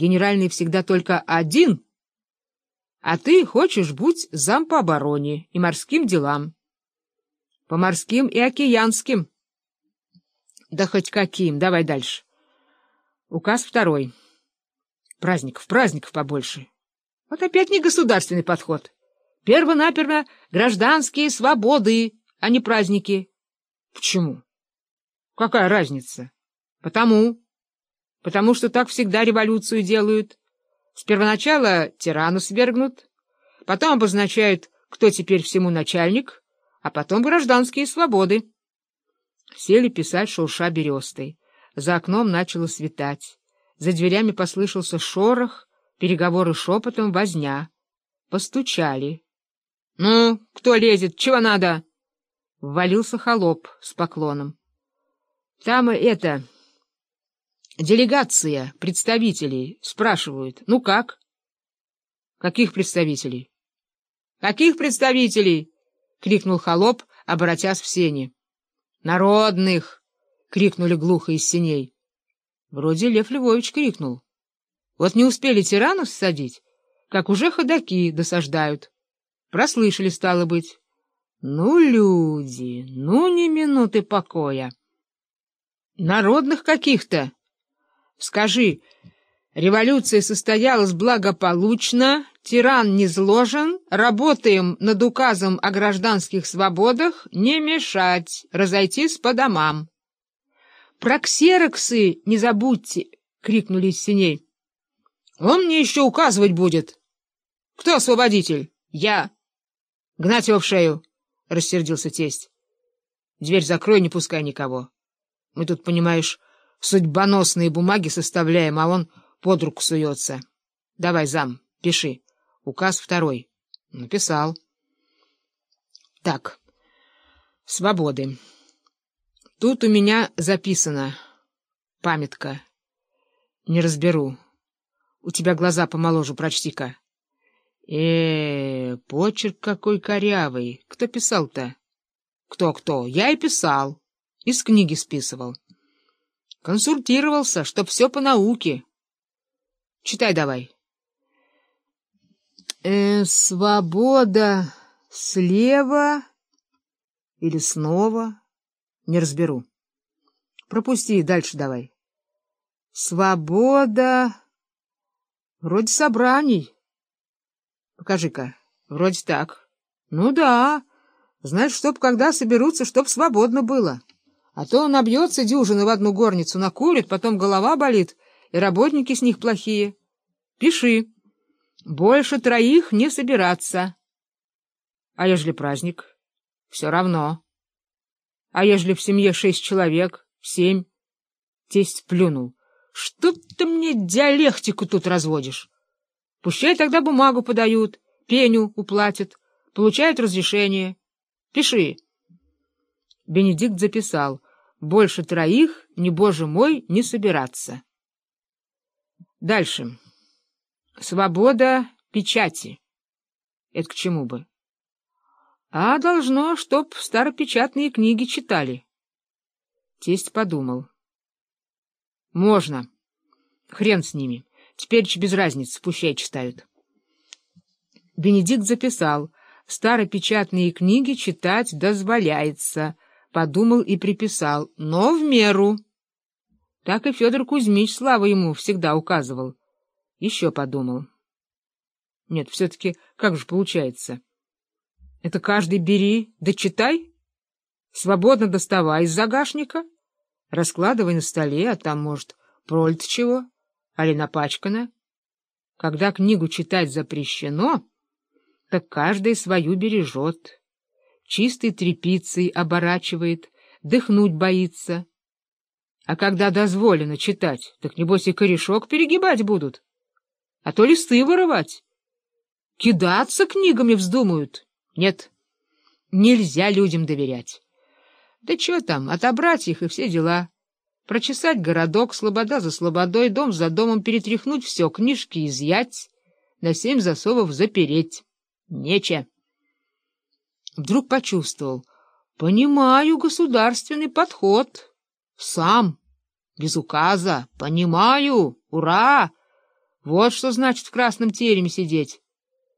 Генеральный всегда только один, а ты хочешь быть зам по обороне и морским делам. По морским и океанским. Да хоть каким. Давай дальше. Указ второй. Праздников, праздников побольше. Вот опять не государственный подход. Первонаперво гражданские свободы, а не праздники. Почему? Какая разница? Потому. Потому что так всегда революцию делают. С первоначала тирану свергнут, потом обозначают, кто теперь всему начальник, а потом гражданские свободы. Сели писать шурша берестой. За окном начало светать. За дверями послышался шорох, переговоры шепотом, возня. Постучали. — Ну, кто лезет? Чего надо? Ввалился холоп с поклоном. — Там это... Делегация представителей спрашивают. Ну как? Каких представителей? Каких представителей? крикнул холоп, обратясь в сени. Народных! крикнули глухо из сеней. Вроде Лев Львович крикнул. Вот не успели тирану ссадить, как уже ходаки досаждают. Прослышали, стало быть. Ну, люди, ну, ни минуты покоя. Народных каких-то, Скажи, революция состоялась благополучно, тиран не зложен, работаем над указом о гражданских свободах, не мешать, разойтись по домам. — Про ксероксы не забудьте! — крикнули из синей. — Он мне еще указывать будет. — Кто освободитель? — Я. — Гнать его в шею! — рассердился тесть. — Дверь закрой, не пускай никого. Мы тут, понимаешь судьбоносные бумаги составляем, а он под руку суется. Давай, зам, пиши. Указ второй. Написал. Так, свободы. Тут у меня записано. Памятка. Не разберу. У тебя глаза помоложе, прочти-ка. э, -э почерк какой корявый. Кто писал-то? Кто-кто? Я и писал. Из книги списывал. Консультировался, чтоб все по науке. Читай давай. Э, свобода слева или снова? Не разберу. Пропусти, дальше давай. Свобода... Вроде собраний. Покажи-ка. Вроде так. Ну да. Знаешь, чтоб когда соберутся, чтоб свободно было. А то он набьется дюжины в одну горницу, накурит, потом голова болит, и работники с них плохие. Пиши. Больше троих не собираться. А ежели праздник? Все равно. А ежели в семье шесть человек, семь? Тесть плюнул. Что ты мне диалектику тут разводишь? Пущай тогда бумагу подают, пеню уплатят, получают разрешение. Пиши. Бенедикт записал. Больше троих, не боже мой, не собираться. Дальше. Свобода печати. Это к чему бы? А должно, чтоб старопечатные книги читали. Тесть подумал. Можно. Хрен с ними. Теперь без разницы, пущай читают. Бенедикт записал. Старопечатные книги читать дозволяется — подумал и приписал, но в меру. Так и Федор Кузьмич, слава ему, всегда указывал. Еще подумал. Нет, все-таки как же получается? Это каждый бери, да читай. Свободно доставай из загашника, раскладывай на столе, а там, может, прольт чего, али напачкано. Когда книгу читать запрещено, так каждый свою бережет чистой тряпицей оборачивает, дыхнуть боится. А когда дозволено читать, так небось и корешок перегибать будут, а то листы вырывать. Кидаться книгами вздумают. Нет, нельзя людям доверять. Да что там, отобрать их и все дела. Прочесать городок, слобода за слободой, дом за домом, перетряхнуть все, книжки изъять, на семь засовов запереть. Нече. Вдруг почувствовал. Понимаю государственный подход. Сам, без указа. Понимаю. Ура! Вот что значит в красном тереме сидеть.